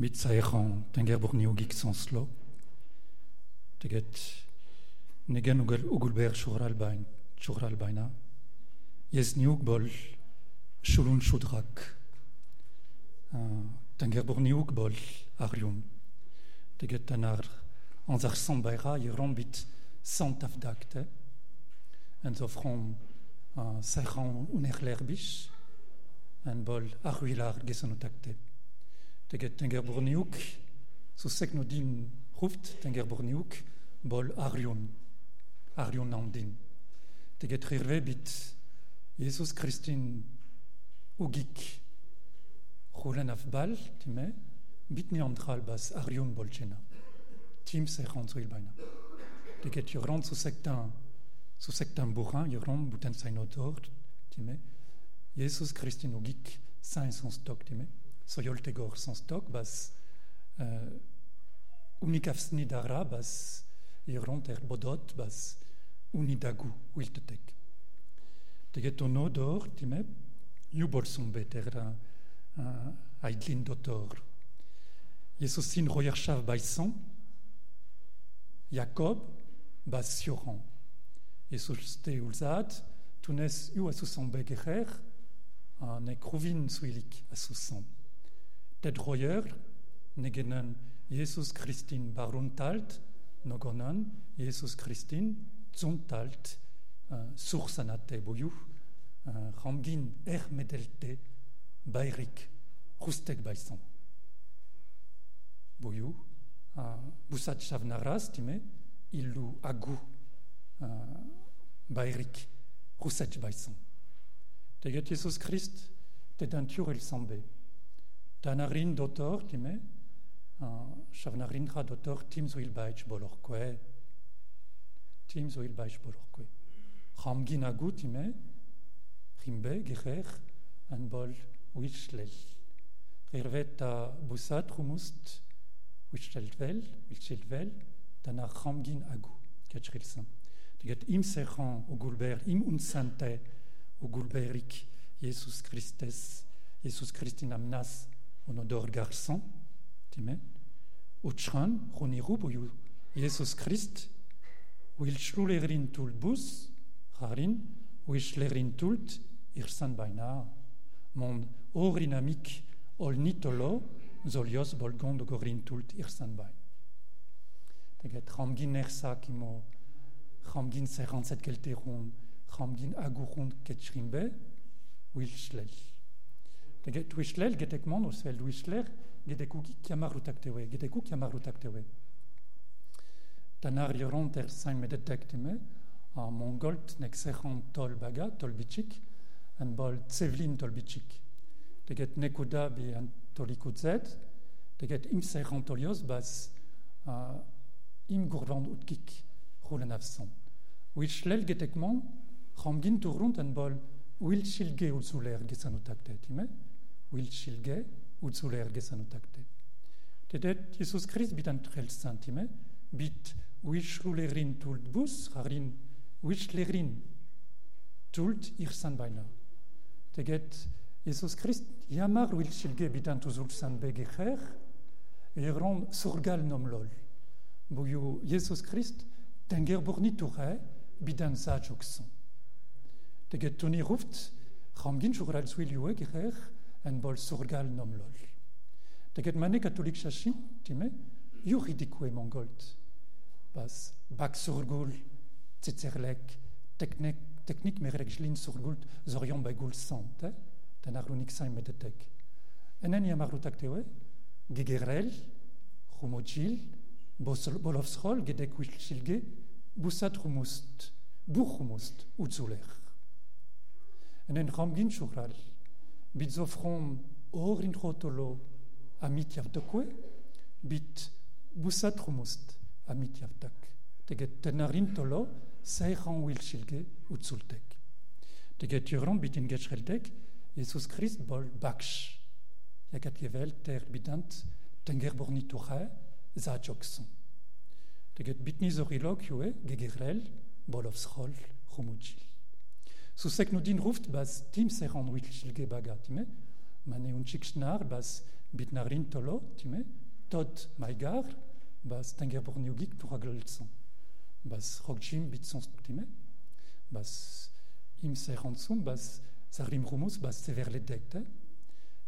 mit saeran tenger borni ogik sanslo. Teget negen ugulber shugral bain, shugral baina. Yes niug bol shulun shudrak. Tenger borni ug bol arium. Teget tanar anzar sambaira yerombit sant afdakte. En zo from saeran unerlerbish. En bol arwilar gesanotakte. Teget tenger borniuk, so sek no din ruft tenger bol arion, arion nandin. Teget rirve bit Jesus Christin ugik, roulen af bal, time, bit neandral bas arion bolchena. Tim se rand zo baina. Teget jo rand so sektan, so sektan bourrin, jo rand buten sein odor, time, Jesus Christin ugik, saint son stock, time, soyoltegor son stock, bas uh, unikavsni dara, bas iront er bodot, bas unidagu, wiltetek. Dor, time, beter uh, aidlin dotor. Jesus sin royershav baisan, Jacob, bas sioran. Jesus te tunes asusan begerer, suilik asusan. Ted royer, negenen Jesus Christin baruntalt, nogonan Jesus Christin zuntalt, uh, sursanate boyu, uh, ramgin er medelte, bairik, rustek baisan. Boyu, uh, busat chavnaras, time, illu agu, bairik, rusek baisan. Teget Jesus Christ, il sambe. Tanarin dotor time Shavnarin kha dotor tim zuil baich bolorkwe tim zuil baich bolorkwe Khamgin agu time Khimbe gerer an bol wishlel Rirvet a busat khumust wishlelvel wishlelvel tana khamgin agu kachrilsan Tegat im serhan o gulber im unsante o gulberik Jesus Christes Jesus Christina mnas onodor garçon, time, utschran, roniru, boyu, Jesus Christ, wil schlulerin tult bus, rarin, wil schlerin tult, irsan baina, mon orinamik, ol nitolo, zolios bolgon de gorin tult, irsan bain. Teget ramgin ersa kimo, ramgin serranset kelteron, ramgin agurun ketchrimbe, wil Teget wishlel getek mon o svel wishler getek uki kiamarutaktewe, getek uki kiamarutaktewe. Tanar yoron ter sain medetektime, a mongolt nek serran tol baga, tol bichik, en bol tsevlin tol bichik. Teget nekuda bi an tolikutzet, teget im serran tolios bas uh, im gurvan utkik, roulen afsan. Wishlel getek mon, ramgin turrunt en bol wil shilge ulzuler gesanutakte, time? Wil shilge ulzuler gesanutakte. Tedet Jesus Christ bit an trel santime, bit wishrulerin tult bus, rarin wishlerin tult irsan baina. Teget Jesus Christ yamar wil shilge bit an tuzul san begecher, eron surgal nom lol. Boyo Jesus Christ tenger borni toure bidan sa jokson. Teget toni ruft, ramgin jural swil yue gerer, en bol surgal nom lol. Teget mane katolik chachin, time, juridikue mongolt. Bas, bak surgul, tzitzerlek, teknik, teknik merek jlin surgult, zorion bagoul sant, eh? ten arlunik sain medetek. En en yam arlutak tewe, gegerel, rumotjil, bolovsrol, gedek wilchilge, busat rumust, buch rumust, utzuler. En en ramgin choural, bit zofrom ogrin khotolo amit yavtakwe bit busat khumust amit yavtak teget tenarin tolo сайхан үйлшилгээ үзүүлдэг. Тэгээд Йорон бид ингэж хэлдэг Иесус Христ бол багш. Ягт gewählt der бидант тэнгэр борны тухай заачоксон. Тэгээд бидний зорилог юу вэ? Гэгэрэл боловсрол хүмүүжил. Rumujil. Susek no din ruft bas tim seran wil shilge bagatime, mane un chikshnar bas bitnarin tolo, time, tot maigar, bas tenger borniugik turaglelson. Bas rogjim bitson time, bas im serransum, bas zarim rumus, bas sever le dekte,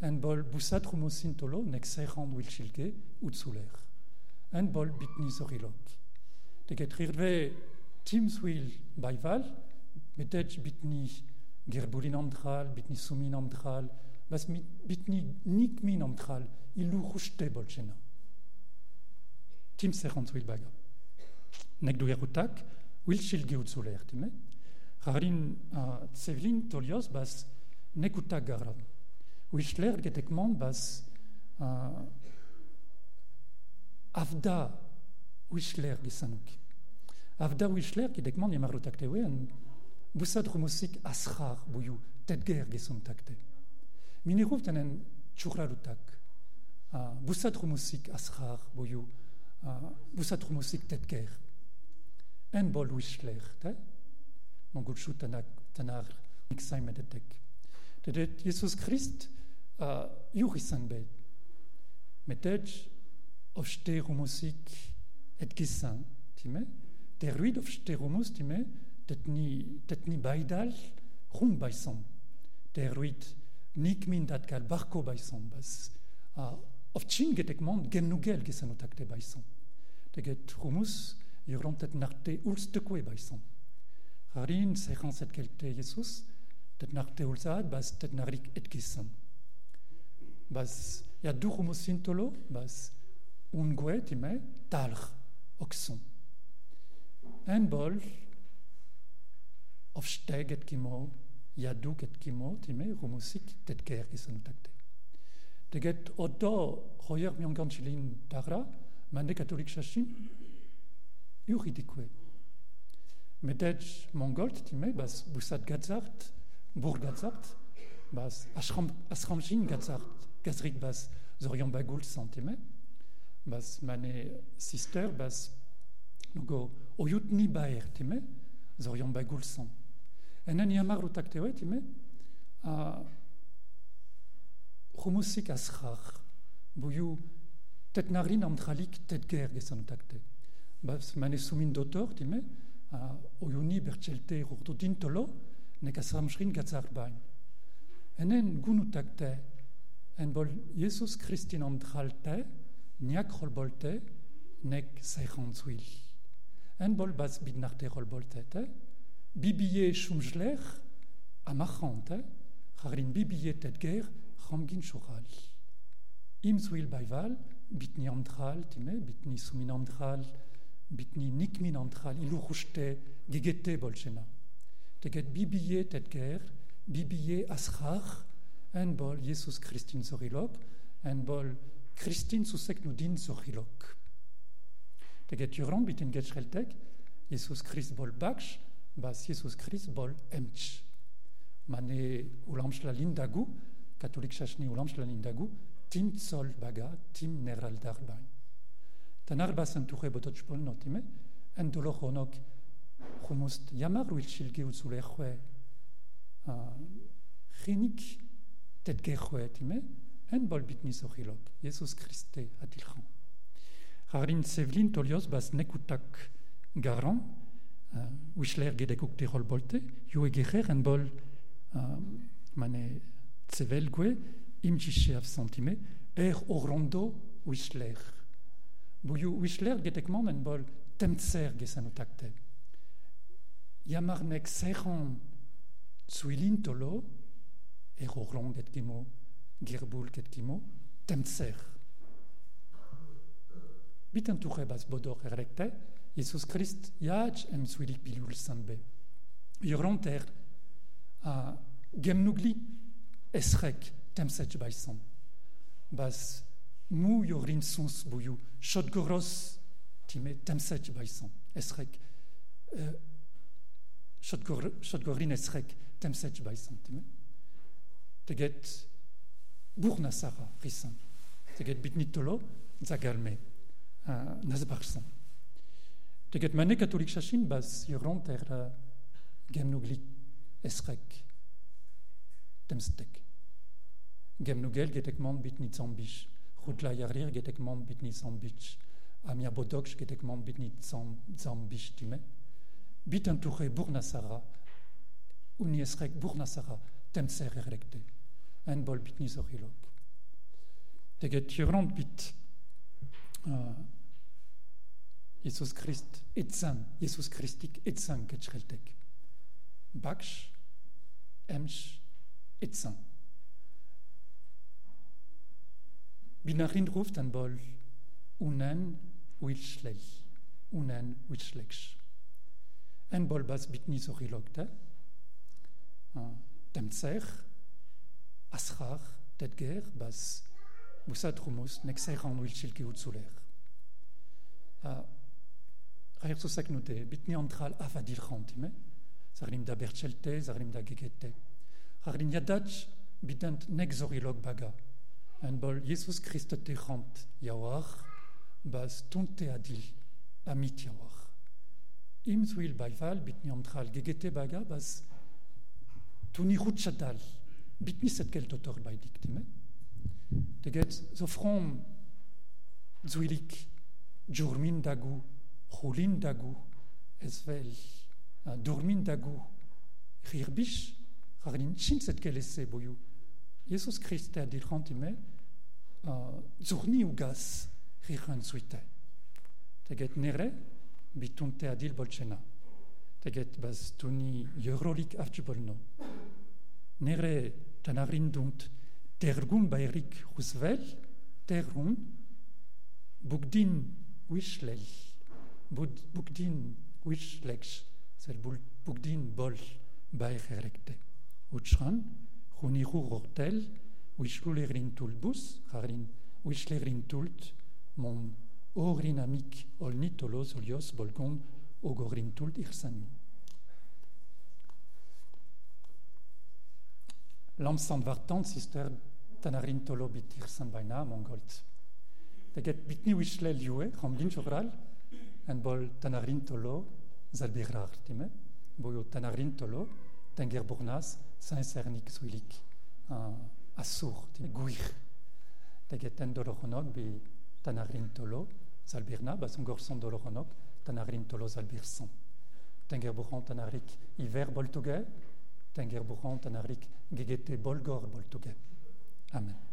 en bol busat rumusin tolo, nek serran wilchilge, utzuler. En bol bitni zorilok. Teget rirve Teams will baival, metech bitni gerbulin amdral, bitni sumin amdral, bas bitni nik min amdral, ilu rushte bolchena. Tim serrant will baga. Nek du erutak, will shilge utzuler, time. Harin uh, tsevlin tolios bas nek utak garan. Wishler getekman bas avda wishler gesanuk. Avda Wishler, qui dekman yamar takte en busad rumusik asrar buyu tedger gesun takte. Miniruf tanen churra lutak. Busad rumusik asrar buyu busad rumusik tedger. En bol Wishler, te? Mon gutschut tanak tanar nixay medetek. Tedet Jesus Christ jurisan bet. Metej ofste rumusik et gisan, time? der ruid of steromus time dat ni dat ni baidal rum baisan der ruid nik min dat gal barko baisan bas. A of getek mond gem nugel gesan takte baisan de get rumus yoron tet narte ulste kwe baisan harin sechan set kelte jesus tet narte ulzad bas tet narik et bas ya du rumus sintolo bas un gwe time talr oxon en bol of steget kimo yaduk et kimo time rumusik tet ker gisan takte teget odo royer mi ganchilin dara mande katolik shashim yuridikwe medej mongolt time bas busat gazart bur gazart bas ashram ashramjin gazart gazrik bas zorion bagul santime bas mane sister bas Nugo, oyut ni baer, time, zorion bagul san. Enen yamar utak tewe, time, a rumusik asrar, buyu tet narin amtralik tet ger gesan utakte. Bas mane sumin dotor, time, a oyuni berchelte rurdo dintolo, nek asramshrin gatzar bain. Enen gun utakte, en bol Jesus Christin amtralte, niak rolbolte, nek seichantzwil. En bol bas bid narte rol boltet, bibiye chumjler, amachante, charin bibiye tet ger, ramgin choral. Imzwil baival, bitni amdral, time, bitni sumin amdral, bitni nikmin amdral, ilu rushte, gegete bolchena. Teget bibiye tet ger, bibiye asrar, en bol Jesus Christin zorilok, en bol Christin susek nudin zorilok. Teget juron bitin getschreltek, Jesus Christ bol baksh, bas Jesus Christ bol emch. Mane ulamsh la lindagu, katolik chachni ulamsh la lindagu, tim sol baga, tim neral darbain. Tanar bas entouré botot chpol notime, en dolo honok yamar wil shilge utzule chwe, chinik tet ge chwe time, en bol bitni sochilok, Jesus Christe atilchan. Harin Sevlin tolios bas nekutak garan, uh, wishler gedekuk te rol bolte, yu egerer en bol uh, mane tsevel gue, imjiche av santime, er orondo wishler. Bu yu wishler gedekman en bol temtser gesanotakte. Yamar nek seran zuilin tolo, er orond et gimo, gerbul et gimo, temtser. Biten tuche bas bodor erekte, Jesus Christ jaj em suilik bilul sanbe. Ironter a gemnugli esrek temsech baisan. Bas mu yorin sons buyu, shot goros time temsech baisan. Esrek. Uh, shot gorin esrek temsech baisan. Time. Teget burna sara risan. Teget bitnitolo zagalme. uh, nazbarsan. Teget mane katolik chachin bas yorant er uh, gemnuglik esrek temstek. Gemnugel getekmont bit nit zambish. Chutla yarir getekmont bit nit zambish. Amia bodoksh getekmont bit nit zambish time. Bit entouré burnasara. Uniesrek burnasara. Temser erekte. En bol bit nit zorilok. Teget jurant bit. Uh, Jesus Christ etzan, Jesus Christik etzan ketschreltek. Baksh, emsh, etzan. Binarin ruft an bol unen wilschlech, unen wilschlech. En bol bas bitni zorilogte, temtser, asrar, tetger, bas busat rumus, nexer an wilschilki utzuler. Traer zo sak nou de, bitne antral ava dilc'hantime, zarlim da berchelte, zarlim da gegette. Rarlim yadatch, bidant nek zorilog baga. Un bol Jesus Christ te c'hant yaouar, baz tonte adil, amit yaouar. Im zwil baival, bitne antral gegette baga, baz tuni routchadal, bitne set kel dotor baidiktime. Deget zo from, zwilik, djourmin dagu c'houlin dagou ez vel, uh, dourmin da gou, rir bich, ar din kelese boioù. Jesus Christ a dit rantime, a zourni ou gaz, rir suite. Teget nere, bitunte a dil bolchena. Teget baz tuni eurolik archibolno. Nere, tan ar indunt, tergun bairik rousvel, tergun, bugdin wishlel. Bugdin wishlex, sel bugdin bol baer tulbus, rarin wishlerin tult, mon orin amik olnitolos olios bolgon ogorin tult. Lamsan vartant, sister bitir san baina mongolt. Teget bitni jogral, en bol tanarin tolo, zalbirrar, time, boyo tanarin tolo, tenger burnas, saint-cernik zuilik, assur, time, guir. Teget en doloronok, bi tanarin tolo, zalbirna, bas un gorson doloronok, tanarin tolo zalbirsan. Tenger burran tanarik hiver boltoge, tenger burran tanarik gegete bolgor boltoge. Amen.